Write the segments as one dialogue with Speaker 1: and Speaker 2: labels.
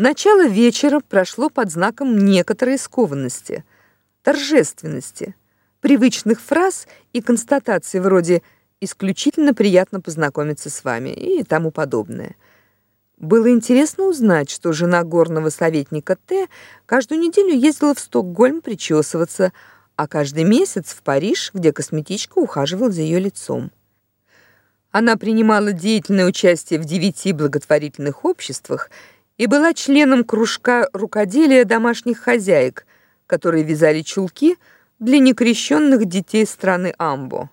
Speaker 1: Начало вечера прошло под знаком некоторой скованности, торжественности, привычных фраз и констатаций вроде исключительно приятно познакомиться с вами и тому подобное. Было интересно узнать, что жена горного советника Т каждую неделю ездила в Стокгольм причесываться, а каждый месяц в Париж, где косметичка ухаживала за ее лицом. Она принимала деятельное участие в девяти благотворительных обществах и была членом кружка рукоделия домашних хозяек, которые вязали чулки для некрещенных детей страны Амбо.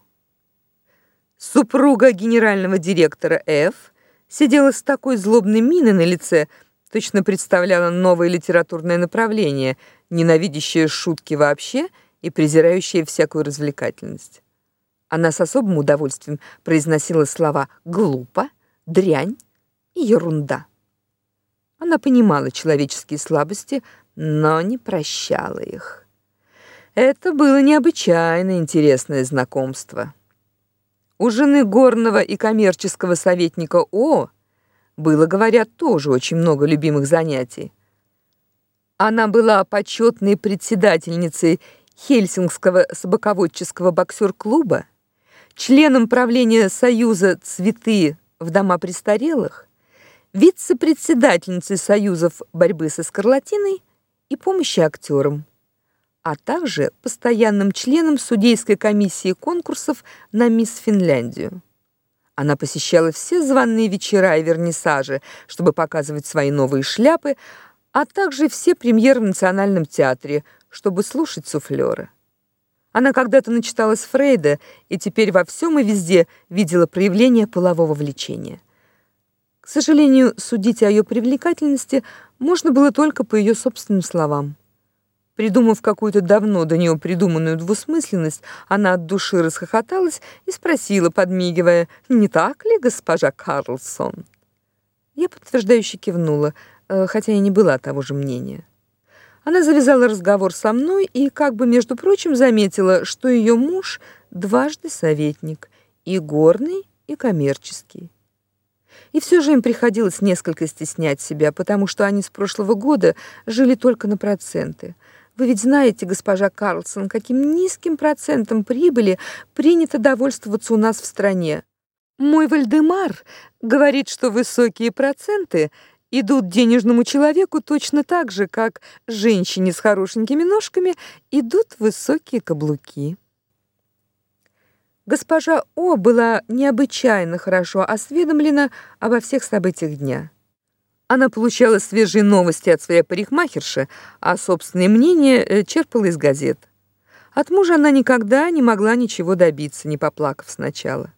Speaker 1: Супруга генерального директора Ф сидела с такой злобной миной на лице, точно представляла новое литературное направление, ненавидящее шутки вообще и презирающее всякую развлекательность. Она с особым удовольствием произносила слова глупо, дрянь и ерунда. Она понимала человеческие слабости, но не прощала их. Это было необычайно интересное знакомство. У жены горного и коммерческого советника О было, говорят, тоже очень много любимых занятий. Она была почетной председательницей Хельсинкского собаководческого боксер-клуба, членом правления Союза «Цветы» в дома престарелых, вице-председательницей Союзов борьбы со скарлатиной и помощи актерам а также постоянным членом судейской комиссии конкурсов на мисс Финляндию. Она посещала все званые вечера и вернисажи, чтобы показывать свои новые шляпы, а также все премьеры в Национальном театре, чтобы слушать суфлёра. Она когда-то начиталась Фрейда и теперь во всем и везде видела проявление полового влечения. К сожалению, судить о ее привлекательности можно было только по ее собственным словам. Придумав какую-то давно до нее придуманную двусмысленность, она от души расхохоталась и спросила, подмигивая: "Не так ли, госпожа Карлсон?" Я подтверждающе кивнула, э, хотя и не была того же мнения. Она завязала разговор со мной и как бы между прочим заметила, что ее муж дважды советник, и горный, и коммерческий. И все же им приходилось несколько стеснять себя, потому что они с прошлого года жили только на проценты. Вы ведь знаете, госпожа Карлсон, каким низким процентом прибыли принято довольствоваться у нас в стране. Мой Вальдемар говорит, что высокие проценты идут денежному человеку точно так же, как женщине с хорошенькими ножками идут высокие каблуки. Госпожа О была необычайно хорошо осведомлена обо всех событиях дня. Она получала свежие новости от своей парикмахерши, а собственное мнение э, черпала из газет. От мужа она никогда не могла ничего добиться, не поплакав сначала.